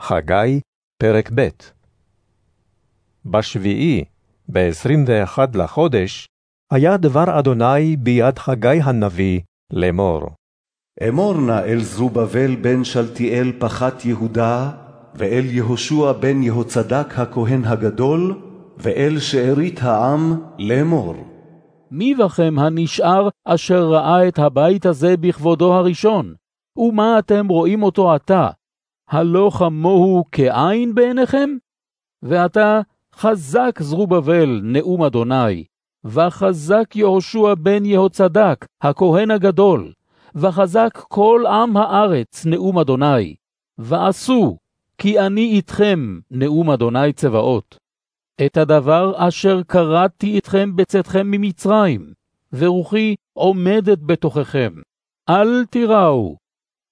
חגי, פרק ב' בשביעי, בעשרים ואחד לחודש, היה דבר אדוני ביד חגי הנביא לאמור. אמור נא אל זרובבל בן שלתיאל פחת יהודה, ואל יהושע בן יהוצדק הכהן הגדול, ואל שארית העם לאמור. מי בכם הנשאר אשר ראה את הבית הזה בכבודו הראשון? ומה אתם רואים אותו עתה? הלא כמוהו כעין בעיניכם? ועתה חזק זרובבל נאום אדוני, וחזק יהושע בן יהוצדק, הכהן הגדול, וחזק כל עם הארץ נאום אדוני, ועשו, כי אני איתכם נאום אדוני צבאות. את הדבר אשר קראתי אתכם בצאתכם ממצרים, ורוחי עומדת בתוככם. אל תיראו,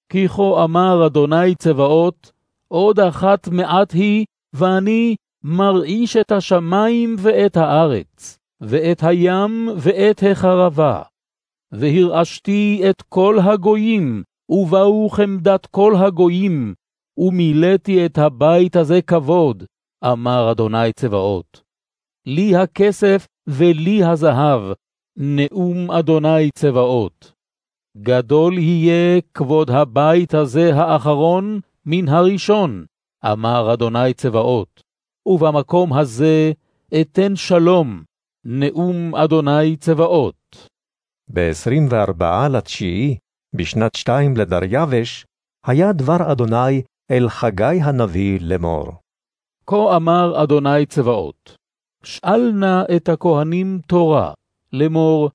כי כה אמר אדוני צבאות, עוד אחת מעט היא, ואני מרעיש את השמיים ואת הארץ, ואת הים ואת החרבה. והרעשתי את כל הגויים, ובאו חמדת כל הגויים, ומילאתי את הבית הזה כבוד, אמר אדוני צבאות. לי הכסף ולי הזהב, נאום אדוני צבאות. גדול יהיה כבוד הבית הזה האחרון מן הראשון, אמר אדוני צבאות, ובמקום הזה אתן שלום, נאום אדוני צבאות. בעשרים וארבעה לתשיעי, בשנת שתיים לדריווש, היה דבר אדוני אל חגי הנביא לאמור. כה אמר אדוני צבאות, שאל נא את הכהנים תורה, לאמור,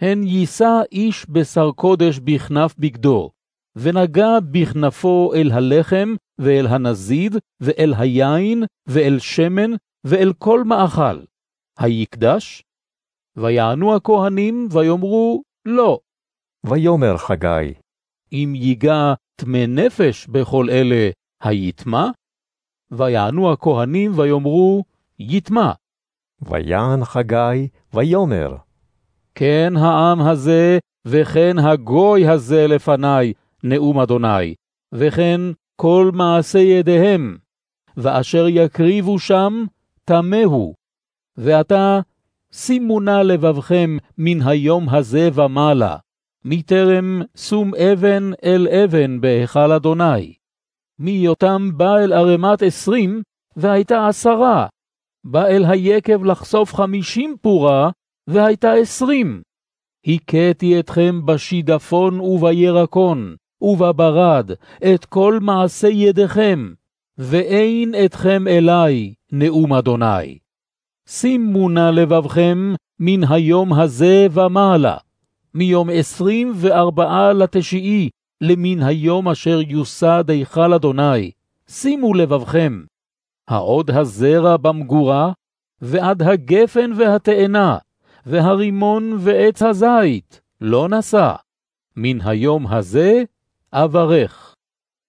הן יישא איש בשר קודש בכנף בגדו, ונגע בכנפו אל הלחם, ואל הנזיד, ואל היין, ואל שמן, ואל כל מאכל. היקדש? ויענו הכהנים, ויאמרו, לא. ויאמר חגי, אם ייגע טמא נפש בכל אלה, היטמע? ויענו הכהנים, ויאמרו, יטמע. ויען חגי, ויאמר, כן העם הזה, וכן הגוי הזה לפני, נאום אדוני, וכן כל מעשה ידיהם, ואשר יקריבו שם, טמאו. ועתה, שימו נא לבבכם מן היום הזה ומעלה, מטרם שום אבן אל אבן בהיכל אדוני. מהיותם בא אל ערמת עשרים, והייתה עשרה. בא אל היקב לחשוף חמישים פורה, והייתה עשרים. הכיתי אתכם בשידפון ובירקון, ובברד, את כל מעשי ידיכם, ואין אתכם אלי, נאום אדוני. שימו נא לבבכם מן היום הזה ומעלה, מיום עשרים וארבעה לתשיעי, למן היום אשר יוסד היכל אדוני. שימו לבבכם. העוד הזרע במגורה, ועד הגפן והתאנה, והרימון ועץ הזית, לא נשא. מן היום הזה אברך.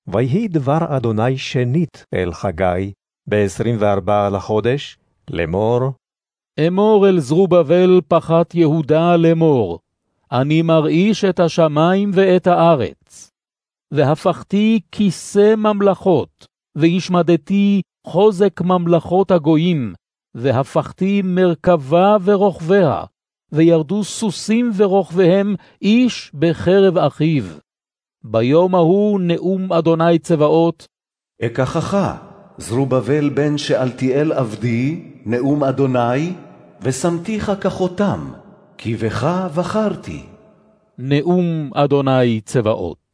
ויהי דבר אדוני שנית אל חגי, בעשרים וארבע לחודש, לאמור, אמור אל זרובבל פחת יהודה לאמור, אני מרעיש את השמיים ואת הארץ. והפכתי כיסא ממלכות, והשמדתי חוזק ממלכות הגויים, והפכתי מרכבה ורוכביה, וירדו סוסים ורוכביהם איש בחרב אחיו. ביום ההוא נאום אדוני צבאות, אקחך, זרובבל בן שאלתיאל עבדי, נאום אדוני, ושמתיך כחותם, כי בך בחרתי. נאום אדוני צבאות.